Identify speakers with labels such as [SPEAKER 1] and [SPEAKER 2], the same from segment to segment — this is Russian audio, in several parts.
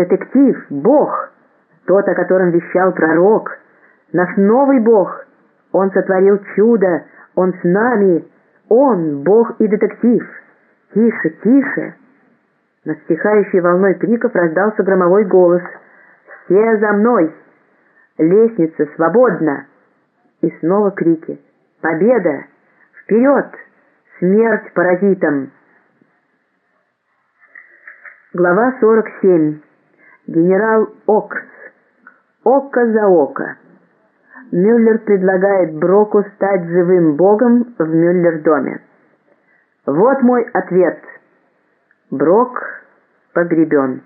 [SPEAKER 1] детектив, Бог, тот, о котором вещал пророк, наш новый Бог. Он сотворил чудо, Он с нами, Он, Бог и детектив. Тише, тише. Над стихающей волной криков раздался громовой голос. «Все за мной! Лестница свободна!» И снова крики. «Победа! Вперед! Смерть паразитам!» Глава 47. Генерал Окс. Око за око. Мюллер предлагает Броку стать живым богом в Мюллер-доме. Вот мой ответ. Брок погребен.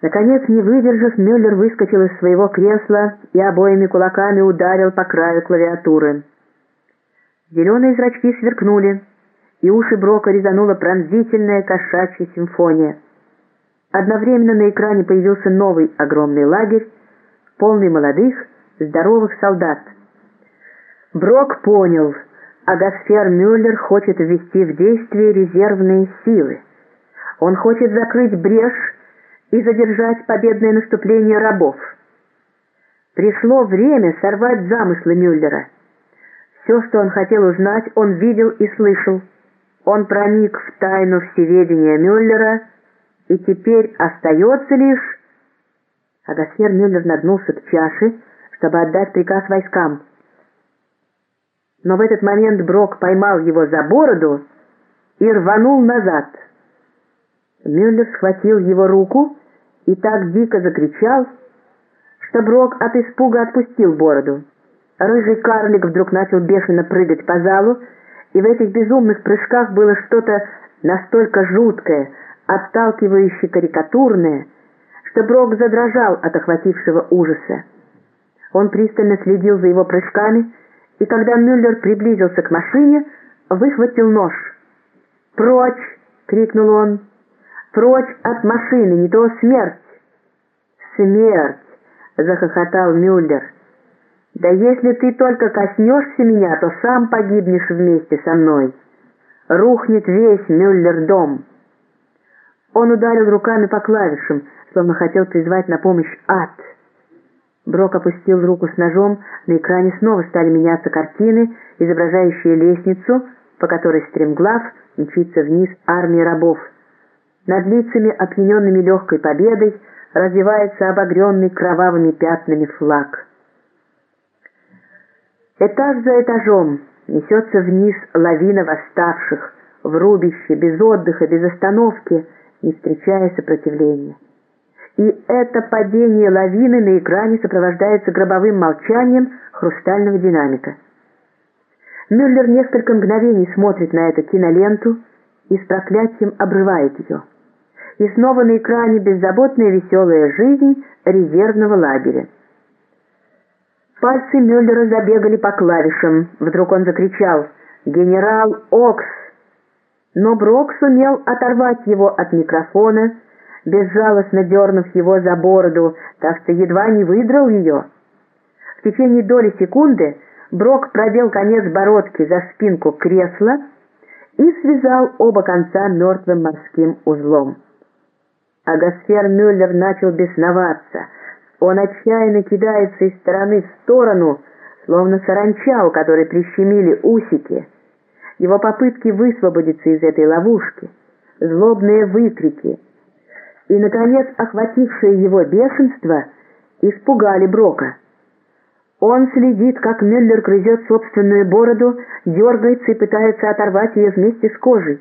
[SPEAKER 1] Наконец, не выдержав, Мюллер выскочил из своего кресла и обоими кулаками ударил по краю клавиатуры. Зеленые зрачки сверкнули, и уши Брока резанула пронзительная кошачья симфония. Одновременно на экране появился новый огромный лагерь, полный молодых, здоровых солдат. Брок понял, Агасфер Мюллер хочет ввести в действие резервные силы. Он хочет закрыть брешь и задержать победное наступление рабов. Пришло время сорвать замыслы Мюллера. Все, что он хотел узнать, он видел и слышал. Он проник в тайну всеведения Мюллера, и теперь остается лишь Агасфер Мюллер нагнулся к чаше, чтобы отдать приказ войскам. Но в этот момент Брок поймал его за бороду и рванул назад. Мюллер схватил его руку и так дико закричал, что Брок от испуга отпустил бороду. Рыжий карлик вдруг начал бешено прыгать по залу, и в этих безумных прыжках было что-то настолько жуткое, отталкивающе карикатурное, что Брок задрожал от охватившего ужаса. Он пристально следил за его прыжками, и когда Мюллер приблизился к машине, выхватил нож. «Прочь!» — крикнул он. «Прочь от машины, не то смерть!» «Смерть!» — захохотал Мюллер. «Да если ты только коснешься меня, то сам погибнешь вместе со мной. Рухнет весь Мюллер-дом». Он ударил руками по клавишам, словно хотел призвать на помощь ад. Брок опустил руку с ножом, на экране снова стали меняться картины, изображающие лестницу, по которой стремглав мчится вниз армия рабов. Над лицами, опьяненными легкой победой, развивается обогренный кровавыми пятнами флаг. Этаж за этажом несется вниз лавина восставших, в рубище, без отдыха, без остановки, не встречая сопротивления и это падение лавины на экране сопровождается гробовым молчанием хрустального динамика. Мюллер несколько мгновений смотрит на эту киноленту и с проклятием обрывает ее. И снова на экране беззаботная веселая жизнь резервного лагеря. Пальцы Мюллера забегали по клавишам. Вдруг он закричал «Генерал Окс!». Но Брок сумел оторвать его от микрофона безжалостно дернув его за бороду, так что едва не выдрал ее. В течение доли секунды Брок продел конец бородки за спинку кресла и связал оба конца мертвым морским узлом. Агасфер Мюллер начал бесноваться. Он отчаянно кидается из стороны в сторону, словно саранча, у которой прищемили усики. Его попытки высвободиться из этой ловушки, злобные выкрики — и, наконец, охватившее его бешенство испугали Брока. Он следит, как Мюллер грызет собственную бороду, дергается и пытается оторвать ее вместе с кожей.